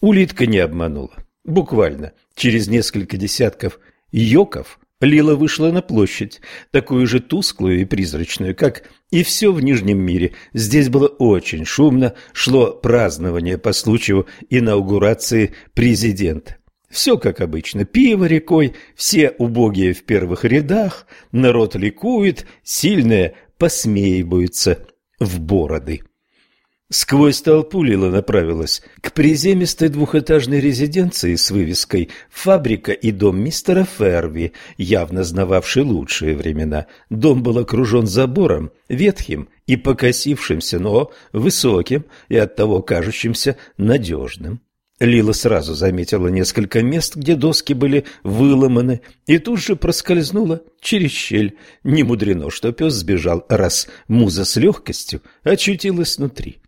Улитка не обманула. Буквально через несколько десятков йоков Лила вышла на площадь, такую же тусклую и призрачную, как и все в Нижнем мире. Здесь было очень шумно, шло празднование по случаю инаугурации президента. Все как обычно, пиво рекой, все убогие в первых рядах, народ ликует, сильные посмеиваются в бороды. Сквозь толпу Лила направилась к приземистой двухэтажной резиденции с вывеской «Фабрика и дом мистера Ферви», явно знававший лучшие времена. Дом был окружен забором, ветхим и покосившимся, но высоким и оттого кажущимся надежным. Лила сразу заметила несколько мест, где доски были выломаны, и тут же проскользнула через щель. Не мудрено, что пес сбежал, раз муза с легкостью очутилась внутри.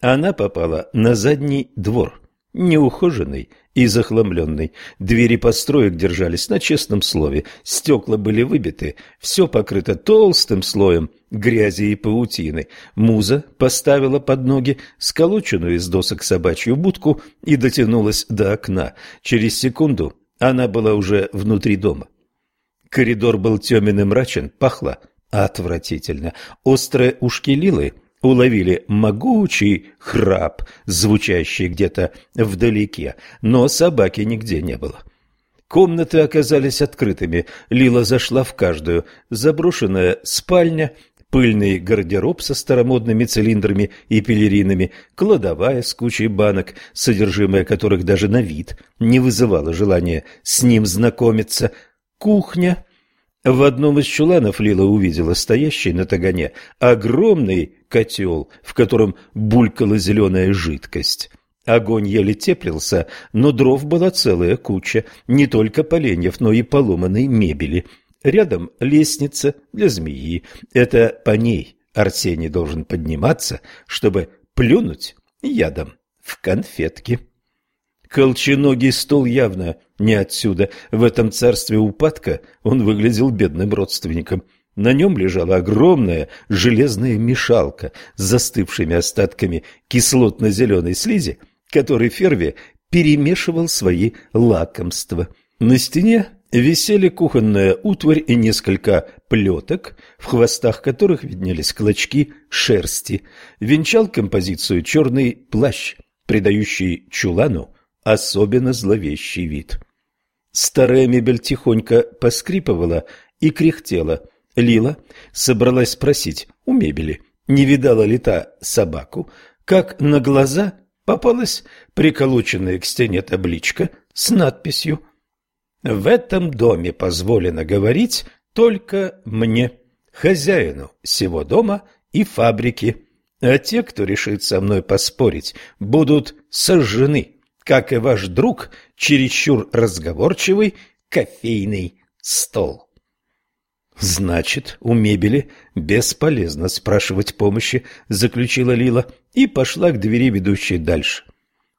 Она попала на задний двор, неухоженный и захламленный. Двери построек держались на честном слове, стекла были выбиты, все покрыто толстым слоем грязи и паутины. Муза поставила под ноги сколоченную из досок собачью будку и дотянулась до окна. Через секунду она была уже внутри дома. Коридор был темен и мрачен, пахло отвратительно. Острые ушки Лилы – уловили могучий храп, звучащий где-то вдалеке, но собаки нигде не было. Комнаты оказались открытыми. Лила зашла в каждую. Заброшенная спальня, пыльный гардероб со старомодными цилиндрами и пелеринами, кладовая с кучей банок, содержимое которых даже на вид не вызывало желания с ним знакомиться, кухня, в одном из чуланов Лила увидела стоящий на тагане огромный котел, в котором булькала зеленая жидкость. Огонь еле теплился, но дров была целая куча, не только поленьев, но и поломанной мебели. Рядом лестница для змеи. Это по ней Арсений должен подниматься, чтобы плюнуть ядом в конфетки. Колченогий стол явно не отсюда. В этом царстве упадка он выглядел бедным родственником. На нем лежала огромная железная мешалка с застывшими остатками кислотно-зеленой слизи, которой Ферви перемешивал свои лакомства. На стене висели кухонная утварь и несколько плеток, в хвостах которых виднелись клочки шерсти. Венчал композицию черный плащ, придающий чулану особенно зловещий вид. Старая мебель тихонько поскрипывала и кряхтела. Лила собралась спросить у мебели, не видала ли та собаку, как на глаза попалась приколоченная к стене табличка с надписью «В этом доме позволено говорить только мне, хозяину всего дома и фабрики, а те, кто решит со мной поспорить, будут сожжены» как и ваш друг, чересчур разговорчивый кофейный стол. Значит, у мебели бесполезно спрашивать помощи, заключила Лила и пошла к двери, ведущей дальше.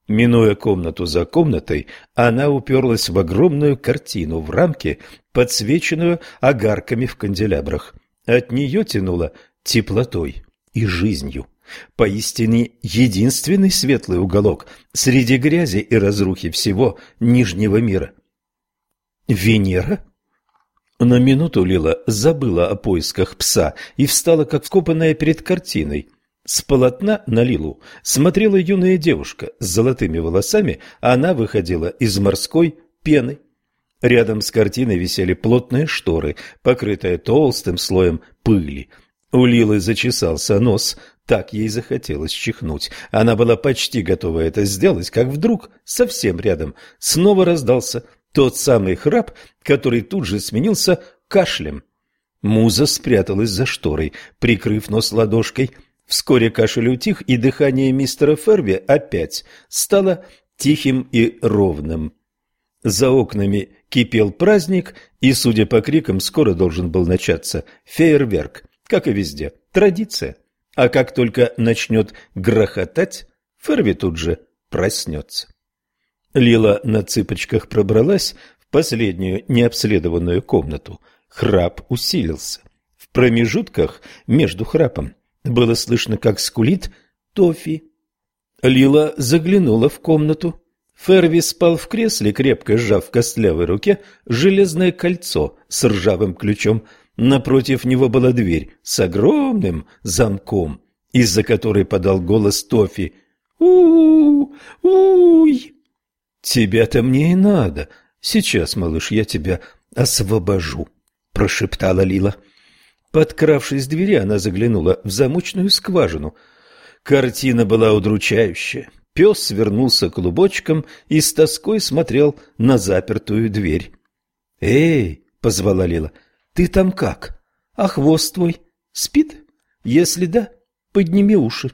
Минуя комнату за комнатой, она уперлась в огромную картину в рамке, подсвеченную огарками в канделябрах. От нее тянуло теплотой и жизнью. Поистине единственный светлый уголок среди грязи и разрухи всего Нижнего мира. Венера? На минуту Лила забыла о поисках пса и встала, как вкопанная перед картиной. С полотна на Лилу смотрела юная девушка с золотыми волосами, а она выходила из морской пены. Рядом с картиной висели плотные шторы, покрытые толстым слоем пыли. У Лилы зачесался нос, так ей захотелось чихнуть. Она была почти готова это сделать, как вдруг совсем рядом снова раздался тот самый храп, который тут же сменился кашлем. Муза спряталась за шторой, прикрыв нос ладошкой. Вскоре кашель утих, и дыхание мистера Ферви опять стало тихим и ровным. За окнами кипел праздник, и, судя по крикам, скоро должен был начаться фейерверк, как и везде, традиция а как только начнет грохотать, Ферви тут же проснется. Лила на цыпочках пробралась в последнюю необследованную комнату. Храп усилился. В промежутках между храпом было слышно, как скулит Тофи. Лила заглянула в комнату. Ферви спал в кресле, крепко сжав в костлявой руке железное кольцо с ржавым ключом. Напротив него была дверь с огромным замком, из-за которой подал голос Тофи. у у уй «Тебя-то мне и надо. Сейчас, малыш, я тебя освобожу», — прошептала Лила. Подкравшись к двери, она заглянула в замочную скважину. Картина была удручающая. Пес свернулся клубочком и с тоской смотрел на запертую дверь. «Эй!» — позвала Лила. «Ты там как? А хвост твой спит? Если да, подними уши».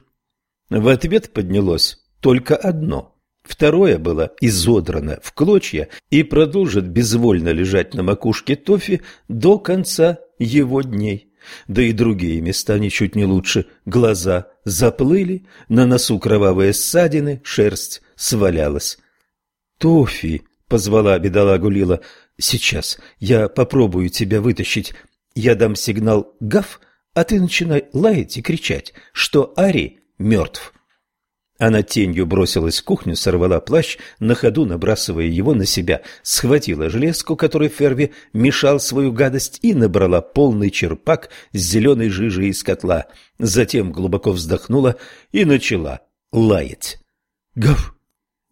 В ответ поднялось только одно. Второе было изодрано в клочья и продолжит безвольно лежать на макушке Тофи до конца его дней. Да и другие места ничуть не лучше. Глаза заплыли, на носу кровавые ссадины, шерсть свалялась. «Тофи!» — позвала бедолагу Лила. «Сейчас я попробую тебя вытащить. Я дам сигнал «Гав», а ты начинай лаять и кричать, что Ари мертв». Она тенью бросилась в кухню, сорвала плащ, на ходу набрасывая его на себя, схватила железку, которой Ферви мешал свою гадость, и набрала полный черпак с зеленой жижей из котла. Затем глубоко вздохнула и начала лаять. Гав!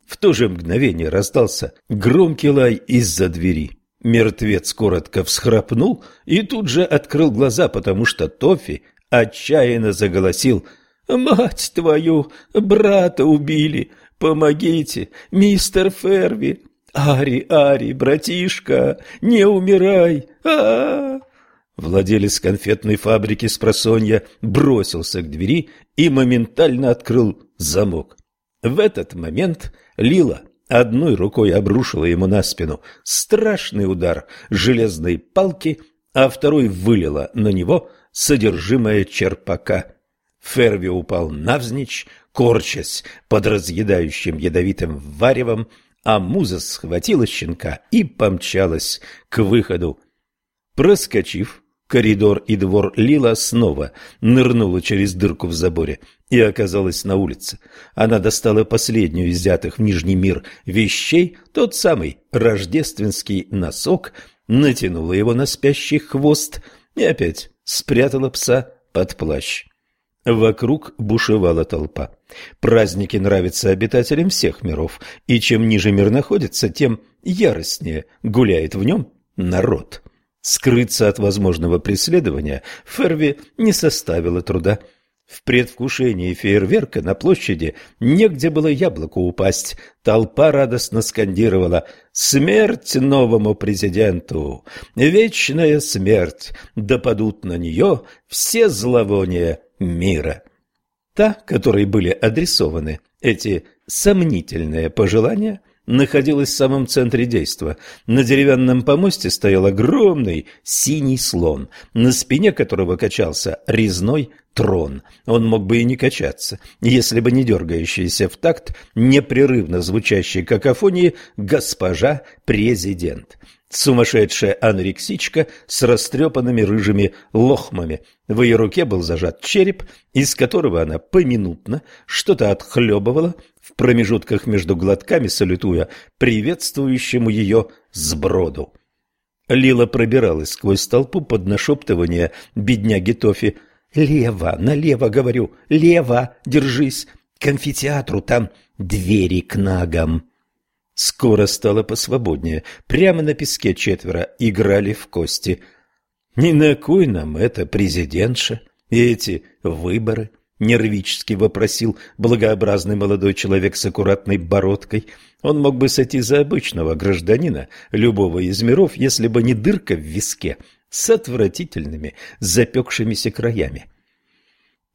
В то же мгновение раздался громкий лай из-за двери. Мертвец коротко всхрапнул и тут же открыл глаза, потому что Тофи отчаянно заголосил — «Мать твою! Брата убили! Помогите, мистер Ферви! Ари, Ари, братишка, не умирай! а, -а, -а Владелец конфетной фабрики с просонья бросился к двери и моментально открыл замок. В этот момент Лила одной рукой обрушила ему на спину страшный удар железной палки, а второй вылила на него содержимое черпака. Ферви упал навзничь, корчась под разъедающим ядовитым варевом, а муза схватила щенка и помчалась к выходу. Проскочив коридор и двор, Лила снова нырнула через дырку в заборе и оказалась на улице. Она достала последнюю из взятых в Нижний мир вещей, тот самый рождественский носок, натянула его на спящий хвост и опять спрятала пса под плащ. Вокруг бушевала толпа. Праздники нравятся обитателям всех миров, и чем ниже мир находится, тем яростнее гуляет в нем народ. Скрыться от возможного преследования Ферви не составило труда. В предвкушении фейерверка на площади негде было яблоку упасть. Толпа радостно скандировала «Смерть новому президенту! Вечная смерть! Да падут на нее все зловония мира. Та, которой были адресованы эти сомнительные пожелания, находилась в самом центре действа. На деревянном помосте стоял огромный синий слон, на спине которого качался резной трон. Он мог бы и не качаться, если бы не дергающийся в такт непрерывно звучащей какофонии «Госпожа президент». Сумасшедшая анорексичка с растрепанными рыжими лохмами. В ее руке был зажат череп, из которого она поминутно что-то отхлебывала, в промежутках между глотками салютуя приветствующему ее сброду. Лила пробиралась сквозь толпу под нашептывание бедняги Тофи. «Лево, налево, говорю, лево, держись, к амфитеатру, там двери к нагам». Скоро стало посвободнее. Прямо на песке четверо играли в кости. «Не на кой нам это, президентша, и эти выборы?» — нервически вопросил благообразный молодой человек с аккуратной бородкой. Он мог бы сойти за обычного гражданина любого из миров, если бы не дырка в виске с отвратительными запекшимися краями.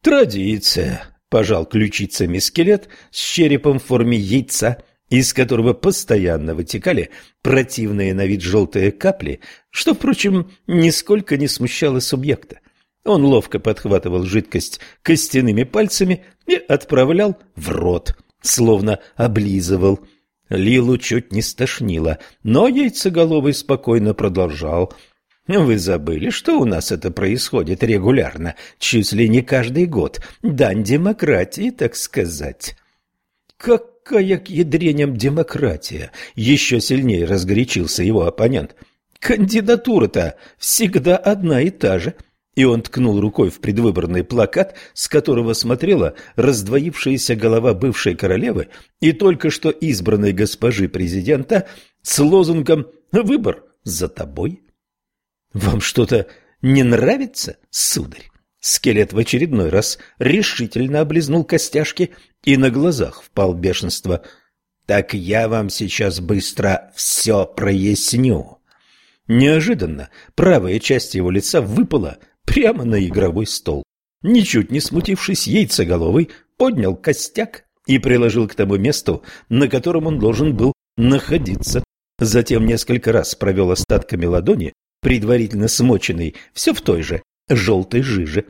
«Традиция», — пожал ключицами скелет с черепом в форме яйца — из которого постоянно вытекали противные на вид желтые капли, что, впрочем, нисколько не смущало субъекта. Он ловко подхватывал жидкость костяными пальцами и отправлял в рот, словно облизывал. Лилу чуть не стошнило, но яйцеголовый спокойно продолжал. «Вы забыли, что у нас это происходит регулярно, чуть ли не каждый год. Дань демократии, так сказать». «Как какая к ядреням демократия? Еще сильнее разгорячился его оппонент. Кандидатура-то всегда одна и та же. И он ткнул рукой в предвыборный плакат, с которого смотрела раздвоившаяся голова бывшей королевы и только что избранной госпожи президента с лозунгом «Выбор за тобой». «Вам что-то не нравится, сударь?» Скелет в очередной раз решительно облизнул костяшки и на глазах впал в бешенство. «Так я вам сейчас быстро все проясню». Неожиданно правая часть его лица выпала прямо на игровой стол. Ничуть не смутившись, яйцеголовый поднял костяк и приложил к тому месту, на котором он должен был находиться. Затем несколько раз провел остатками ладони, предварительно смоченной, все в той же желтой жиже.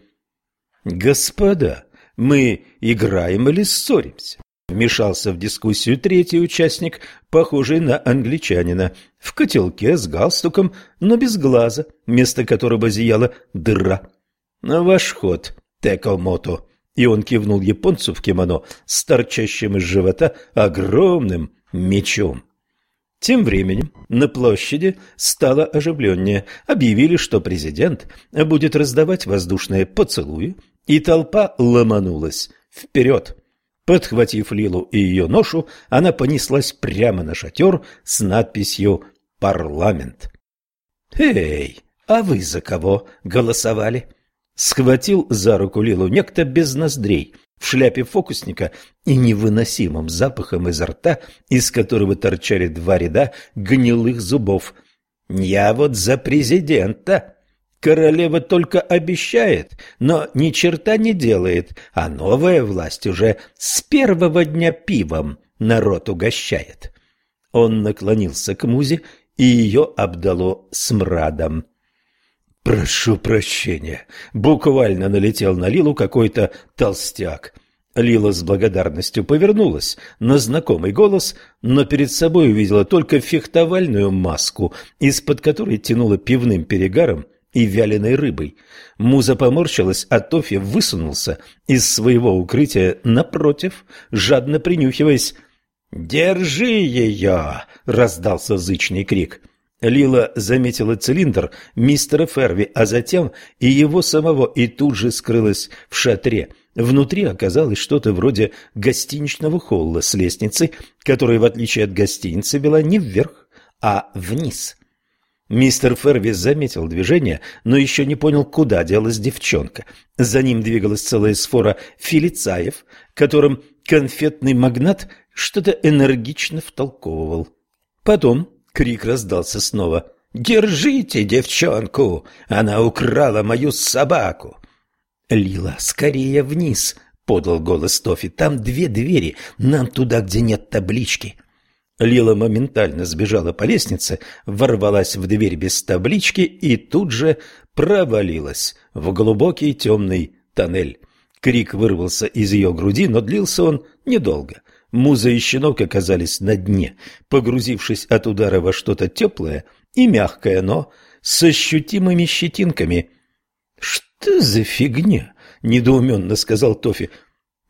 «Господа, мы играем или ссоримся?» Вмешался в дискуссию третий участник, похожий на англичанина, в котелке с галстуком, но без глаза, вместо которого зияла дыра. «Ваш ход, Текомото!» И он кивнул японцу в кимоно с торчащим из живота огромным мечом. Тем временем на площади стало оживленнее. Объявили, что президент будет раздавать воздушные поцелуи, и толпа ломанулась вперед. Подхватив Лилу и ее ношу, она понеслась прямо на шатер с надписью «Парламент». «Эй, а вы за кого голосовали?» Схватил за руку Лилу некто без ноздрей, в шляпе фокусника и невыносимым запахом изо рта, из которого торчали два ряда гнилых зубов. «Я вот за президента!» Королева только обещает, но ни черта не делает, а новая власть уже с первого дня пивом народ угощает. Он наклонился к музе, и ее обдало смрадом. «Прошу прощения», — буквально налетел на Лилу какой-то толстяк. Лила с благодарностью повернулась на знакомый голос, но перед собой увидела только фехтовальную маску, из-под которой тянуло пивным перегаром и вяленой рыбой. Муза поморщилась, а Тофи высунулся из своего укрытия напротив, жадно принюхиваясь. «Держи ее!» — раздался зычный крик. Лила заметила цилиндр мистера Ферви, а затем и его самого, и тут же скрылась в шатре. Внутри оказалось что-то вроде гостиничного холла с лестницей, которая, в отличие от гостиницы, вела не вверх, а вниз. Мистер Фервис заметил движение, но еще не понял, куда делась девчонка. За ним двигалась целая сфора филицаев, которым конфетный магнат что-то энергично втолковывал. Потом крик раздался снова. «Держите девчонку! Она украла мою собаку!» «Лила, скорее вниз!» — подал голос Тофи. «Там две двери, нам туда, где нет таблички». Лила моментально сбежала по лестнице, ворвалась в дверь без таблички и тут же провалилась в глубокий темный тоннель. Крик вырвался из ее груди, но длился он недолго. Муза и щенок оказались на дне, погрузившись от удара во что-то теплое и мягкое, но с ощутимыми щетинками. «Что за фигня?» — недоуменно сказал Тофи.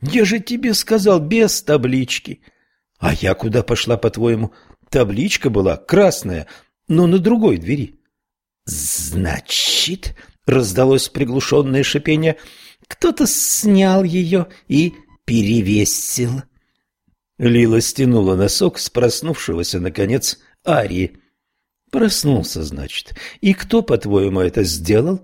«Я же тебе сказал, без таблички». А я куда пошла, по-твоему? Табличка была красная, но на другой двери. Значит, раздалось приглушенное шипение, кто-то снял ее и перевесил. Лила стянула носок с проснувшегося, наконец, Арии. Проснулся, значит. И кто, по-твоему, это сделал?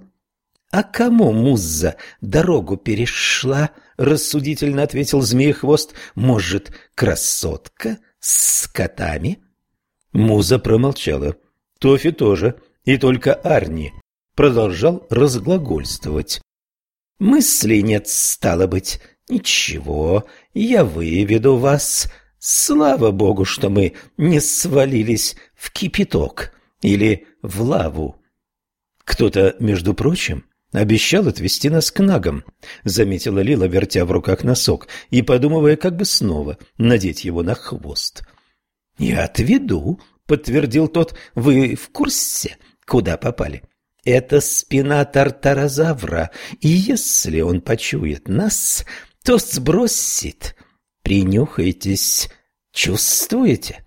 А кому Музза дорогу перешла? —— рассудительно ответил змеехвост. «Может, красотка с котами?» Муза промолчала. Тофи тоже, и только Арни продолжал разглагольствовать. «Мысли нет, стало быть. Ничего, я выведу вас. Слава богу, что мы не свалились в кипяток или в лаву. Кто-то, между прочим, Обещал отвезти нас к нагам, заметила Лила, вертя в руках носок и подумывая, как бы снова надеть его на хвост. Я отведу, подтвердил тот. Вы в курсе, куда попали? Это спина тартарозавра, и если он почует нас, то сбросит. Принюхайтесь, Чувствуете?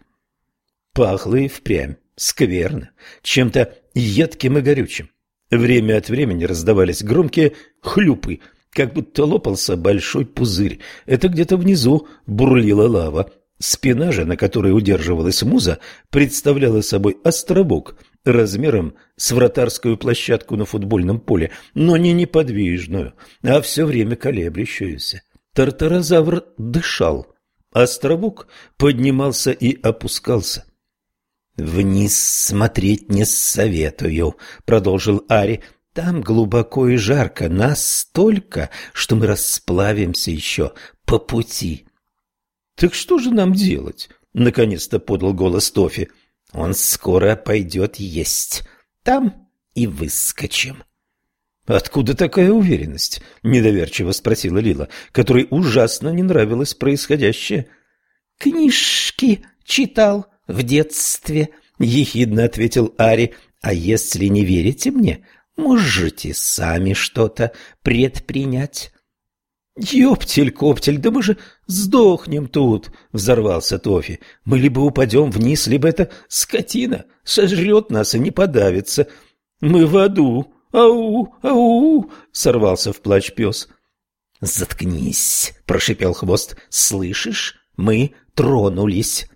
Пахло и впрямь, скверно, чем-то едким и горючим. Время от времени раздавались громкие хлюпы, как будто лопался большой пузырь. Это где-то внизу бурлила лава. Спина же, на которой удерживалась муза, представляла собой островок размером с вратарскую площадку на футбольном поле, но не неподвижную, а все время колеблющуюся. Тартарозавр дышал. Островок поднимался и опускался. «Вниз смотреть не советую», — продолжил Ари. «Там глубоко и жарко, настолько, что мы расплавимся еще по пути». «Так что же нам делать?» — наконец-то подал голос Тофи. «Он скоро пойдет есть. Там и выскочим». «Откуда такая уверенность?» — недоверчиво спросила Лила, которой ужасно не нравилось происходящее. «Книжки читал», в детстве, — ехидно ответил Ари. А если не верите мне, можете сами что-то предпринять. «Ёптель-коптель, да мы же сдохнем тут!» — взорвался Тофи. «Мы либо упадем вниз, либо эта скотина сожрет нас и не подавится. Мы в аду! Ау! Ау!» — сорвался в плач пес. «Заткнись!» — прошипел хвост. «Слышишь? Мы тронулись!»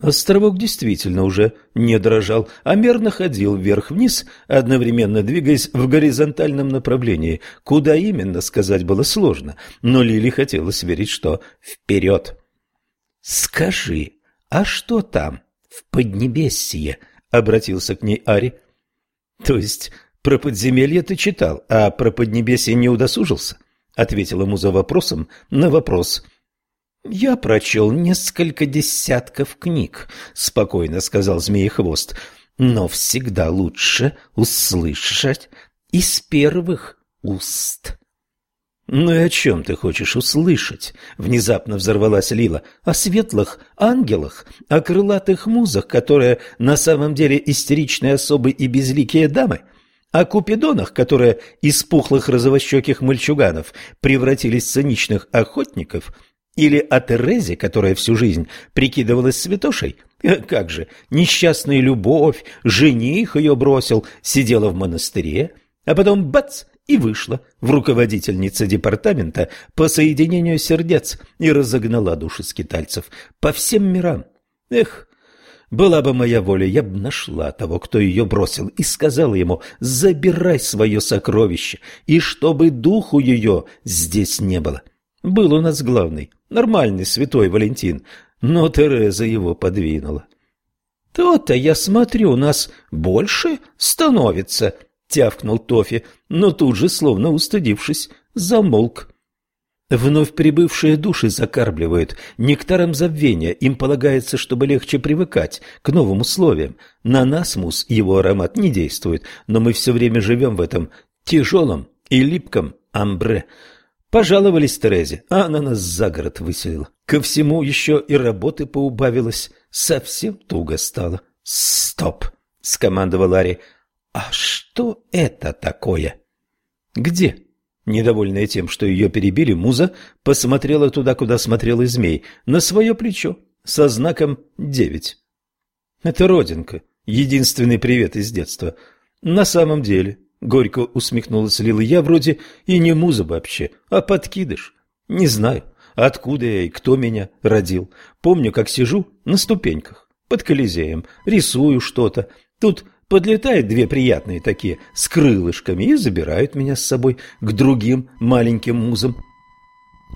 Островок действительно уже не дрожал, а мерно ходил вверх-вниз, одновременно двигаясь в горизонтальном направлении. Куда именно, сказать было сложно, но Лили хотелось верить, что вперед. «Скажи, а что там, в Поднебесье?» — обратился к ней Ари. «То есть про подземелье ты читал, а про Поднебесье не удосужился?» — ответила ему за вопросом на вопрос — «Я прочел несколько десятков книг», — спокойно сказал Змеехвост, «но всегда лучше услышать из первых уст». «Ну и о чем ты хочешь услышать?» — внезапно взорвалась Лила. «О светлых ангелах, о крылатых музах, которые на самом деле истеричные особы и безликие дамы?» О купидонах, которые из пухлых розовощеких мальчуганов превратились в циничных охотников, или о Терезе, которая всю жизнь прикидывалась святошей? Э, как же, несчастная любовь, жених ее бросил, сидела в монастыре, а потом бац и вышла в руководительница департамента по соединению сердец и разогнала души скитальцев по всем мирам. Эх, была бы моя воля, я бы нашла того, кто ее бросил, и сказала ему «забирай свое сокровище, и чтобы духу ее здесь не было». Был у нас главный, нормальный святой Валентин, но Тереза его подвинула. «То-то, я смотрю, у нас больше становится», — тявкнул Тофи, но тут же, словно устыдившись, замолк. Вновь прибывшие души закармливают нектаром забвения. Им полагается, чтобы легче привыкать к новым условиям. На нас, мус, его аромат не действует, но мы все время живем в этом тяжелом и липком амбре. Пожаловались Терезе, а она нас за город выселила. Ко всему еще и работы поубавилось. Совсем туго стало. «Стоп!» — скомандовал Ари. «А что это такое?» «Где?» Недовольная тем, что ее перебили, Муза посмотрела туда, куда смотрел и змей, на свое плечо, со знаком девять. «Это родинка, единственный привет из детства. На самом деле, Горько усмехнулась Лила. Я вроде и не муза вообще, а подкидыш. Не знаю, откуда я и кто меня родил. Помню, как сижу на ступеньках под Колизеем, рисую что-то. Тут подлетают две приятные такие с крылышками и забирают меня с собой к другим маленьким музам.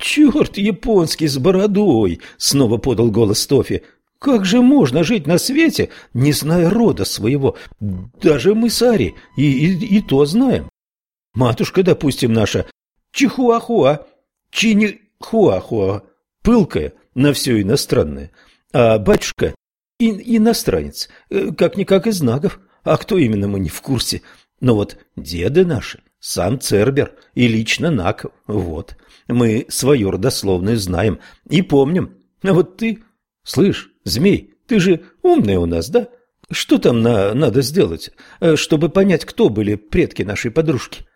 «Черт японский с бородой!» — снова подал голос Тофи. Как же можно жить на свете, не зная рода своего? Даже мы с Ари и, и, и то знаем. Матушка, допустим, наша Чихуахуа, Чинихуахуа, пылкая на все иностранное, а батюшка иностранец, э, как-никак из нагов. А кто именно, мы не в курсе. Но вот деды наши, сам Цербер и лично Наков, вот. Мы свое родословное знаем и помним. А вот ты, слышь, Змей, ты же умный у нас, да? Что там на, надо сделать, э, чтобы понять, кто были предки нашей подружки?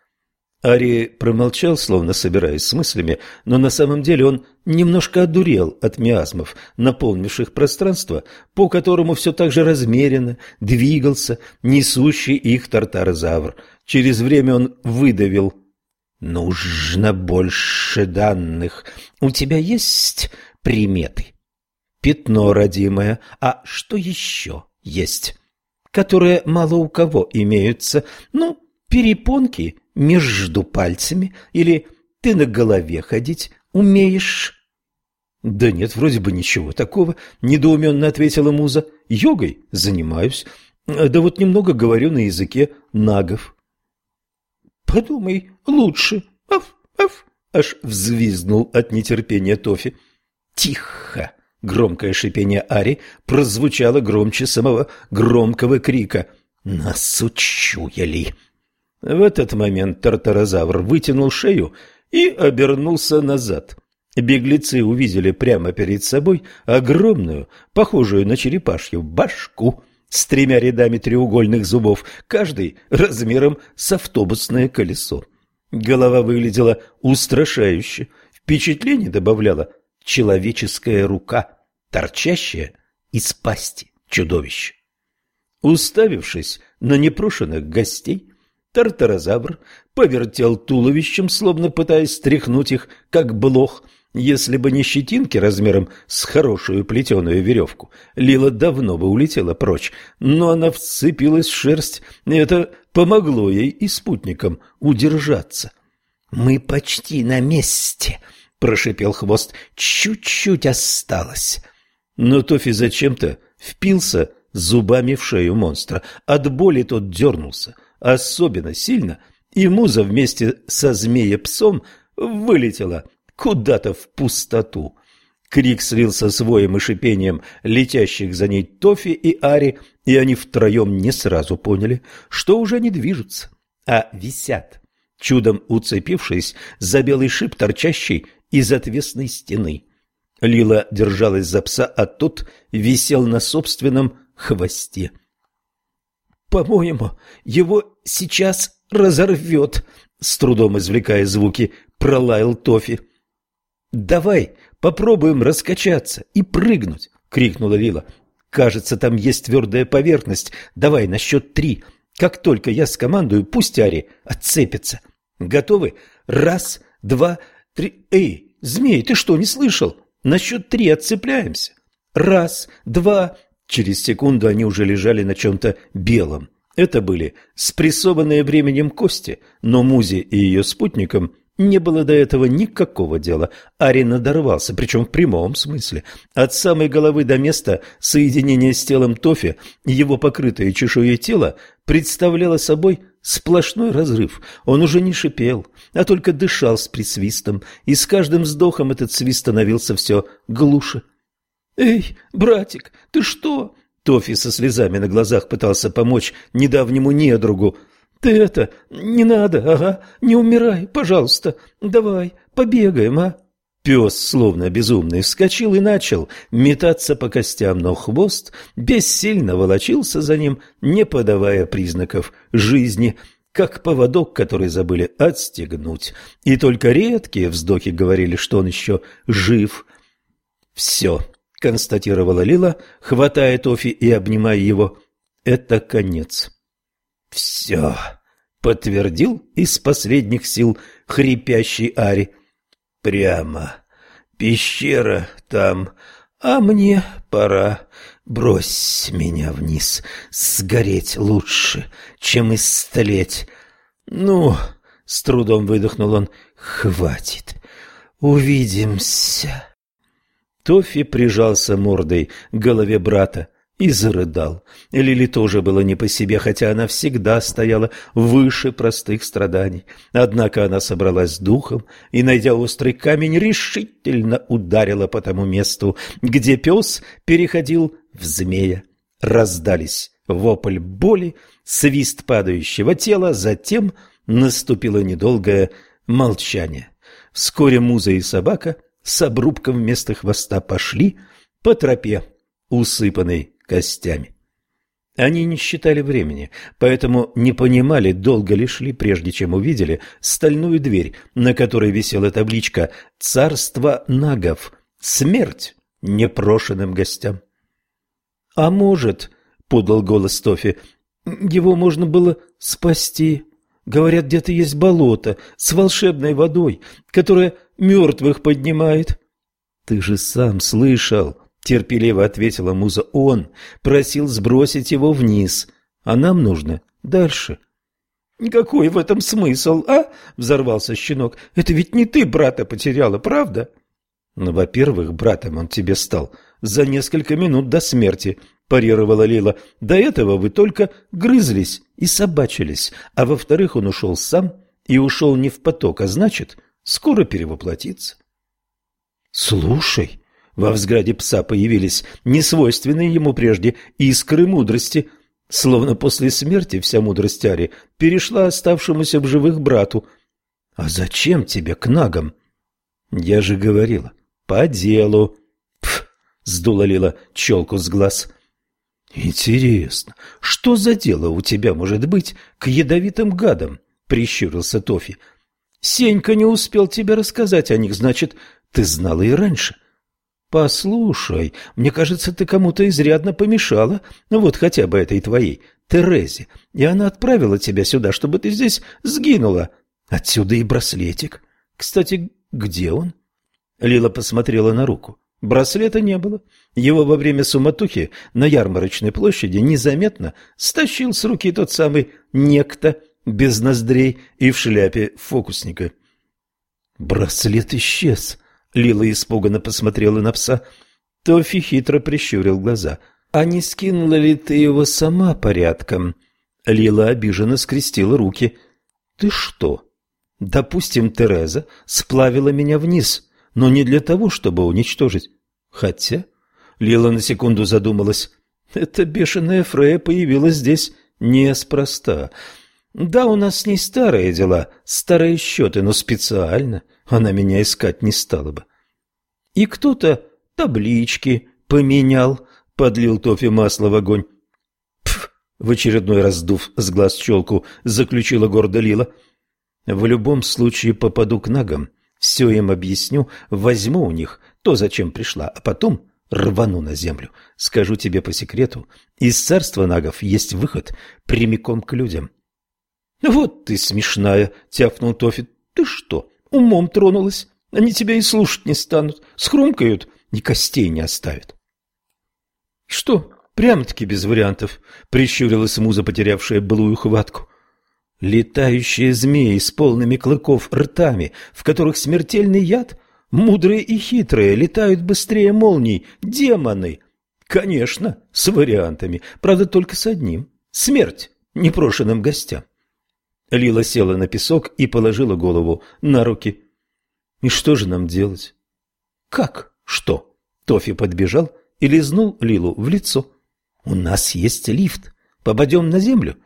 Ари промолчал, словно собираясь с мыслями, но на самом деле он немножко одурел от миазмов, наполнивших пространство, по которому все так же размеренно двигался несущий их тартарозавр. Через время он выдавил «Нужно больше данных. У тебя есть приметы?» «Пятно, родимое. А что еще есть?» «Которые мало у кого имеются. Ну, перепонки между пальцами или ты на голове ходить умеешь?» «Да нет, вроде бы ничего такого», — недоуменно ответила Муза. «Йогой занимаюсь. Да вот немного говорю на языке нагов». «Подумай лучше. Аф, аф!» — аж взвизгнул от нетерпения Тофи. «Тихо!» — громкое шипение Ари прозвучало громче самого громкого крика. «Нас учуяли!» В этот момент тартарозавр вытянул шею и обернулся назад. Беглецы увидели прямо перед собой огромную, похожую на черепашью, башку с тремя рядами треугольных зубов, каждый размером с автобусное колесо. Голова выглядела устрашающе, впечатление добавляла человеческая рука, торчащая из пасти чудовища. Уставившись на непрошенных гостей, Тартарозавр повертел туловищем, словно пытаясь стряхнуть их, как блох. Если бы не щетинки размером с хорошую плетеную веревку, Лила давно бы улетела прочь, но она вцепилась в шерсть, и это помогло ей и спутникам удержаться. «Мы почти на месте», — прошипел хвост, — «чуть-чуть осталось». Но Тофи зачем-то впился зубами в шею монстра. От боли тот дернулся, особенно сильно, и Муза вместе со змея-псом вылетела куда-то в пустоту. Крик слился с воем и шипением летящих за ней Тофи и Ари, и они втроем не сразу поняли, что уже не движутся, а висят, чудом уцепившись за белый шип, торчащий из отвесной стены. Лила держалась за пса, а тот висел на собственном хвосте. «По-моему, его сейчас разорвет», — с трудом извлекая звуки, пролаял Тофи. «Давай попробуем раскачаться и прыгнуть», — крикнула Лила. «Кажется, там есть твердая поверхность. Давай на счет три. Как только я скомандую, пусть Ари отцепится. Готовы? Раз, два, три. Эй, змей, ты что, не слышал? На счет три отцепляемся. Раз, два, Через секунду они уже лежали на чем-то белом. Это были спрессованные временем кости, но Музе и ее спутникам не было до этого никакого дела. Ари надорвался, причем в прямом смысле. От самой головы до места соединения с телом Тофи его покрытое чешуей тело представляло собой сплошной разрыв. Он уже не шипел, а только дышал с присвистом, и с каждым вздохом этот свист становился все глуше. «Эй, братик, ты что?» Тофи со слезами на глазах пытался помочь недавнему недругу. «Ты это, не надо, ага, не умирай, пожалуйста, давай, побегаем, а?» Пес, словно безумный, вскочил и начал метаться по костям, но хвост бессильно волочился за ним, не подавая признаков жизни, как поводок, который забыли отстегнуть. И только редкие вздохи говорили, что он еще жив. Все, констатировала Лила, хватая Тофи и обнимая его. Это конец. Все, подтвердил из последних сил хрипящий Ари. Прямо. Пещера там, а мне пора. Брось меня вниз. Сгореть лучше, чем истлеть. Ну, с трудом выдохнул он. Хватит. Увидимся. Тофи прижался мордой к голове брата и зарыдал. Лили тоже было не по себе, хотя она всегда стояла выше простых страданий. Однако она собралась с духом и, найдя острый камень, решительно ударила по тому месту, где пес переходил в змея. Раздались вопль боли, свист падающего тела, затем наступило недолгое молчание. Вскоре Муза и собака с обрубком вместо хвоста пошли по тропе, усыпанной костями. Они не считали времени, поэтому не понимали, долго ли шли, прежде чем увидели стальную дверь, на которой висела табличка «Царство нагов. Смерть непрошенным гостям». «А может, — подал голос Тофи, — его можно было спасти. Говорят, где-то есть болото с волшебной водой, которая мертвых поднимает». «Ты же сам слышал, терпеливо ответила муза. Он просил сбросить его вниз, а нам нужно дальше. Какой в этом смысл, а? взорвался щенок. Это ведь не ты брата потеряла, правда? Ну, во-первых, братом он тебе стал за несколько минут до смерти, парировала Лила. До этого вы только грызлись и собачились, а во-вторых, он ушел сам и ушел не в поток, а значит, скоро перевоплотится. Слушай, во взгляде пса появились несвойственные ему прежде искры мудрости. Словно после смерти вся мудрость Ари перешла оставшемуся в живых брату. «А зачем тебе к нагам?» «Я же говорила, по делу». «Пф!» — сдула Лила челку с глаз. «Интересно, что за дело у тебя может быть к ядовитым гадам?» — прищурился Тофи. «Сенька не успел тебе рассказать о них, значит, ты знала и раньше. «Послушай, мне кажется, ты кому-то изрядно помешала, ну вот хотя бы этой твоей, Терезе, и она отправила тебя сюда, чтобы ты здесь сгинула. Отсюда и браслетик. Кстати, где он?» Лила посмотрела на руку. Браслета не было. Его во время суматохи на ярмарочной площади незаметно стащил с руки тот самый некто без ноздрей и в шляпе фокусника. Браслет исчез. Лила испуганно посмотрела на пса. Тофи хитро прищурил глаза. «А не скинула ли ты его сама порядком?» Лила обиженно скрестила руки. «Ты что? Допустим, Тереза сплавила меня вниз, но не для того, чтобы уничтожить. Хотя...» Лила на секунду задумалась. «Эта бешеная Фрея появилась здесь неспроста. Да, у нас с ней старые дела, старые счеты, но специально она меня искать не стала бы. И кто-то таблички поменял, подлил Тофи масло в огонь. Пф, в очередной раз сдув с глаз челку, заключила гордо Лила. В любом случае попаду к нагам, все им объясню, возьму у них то, зачем пришла, а потом рвану на землю. Скажу тебе по секрету, из царства нагов есть выход прямиком к людям. «Вот ты смешная!» — тяпнул Тофи. «Ты что, умом тронулась? Они тебя и слушать не станут, схрумкают, ни костей не оставят». «Что, прямо-таки без вариантов?» — прищурилась муза, потерявшая былую хватку. «Летающие змеи с полными клыков ртами, в которых смертельный яд? Мудрые и хитрые, летают быстрее молний, демоны!» «Конечно, с вариантами, правда, только с одним. Смерть непрошенным гостям». Лила села на песок и положила голову на руки. «И что же нам делать?» «Как? Что?» Тофи подбежал и лизнул Лилу в лицо. «У нас есть лифт. Попадем на землю.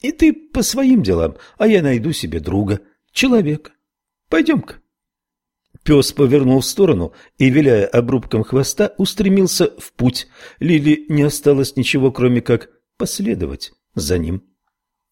И ты по своим делам, а я найду себе друга, человека. Пойдем-ка». Пес повернул в сторону и, виляя обрубком хвоста, устремился в путь. Лили не осталось ничего, кроме как последовать за ним.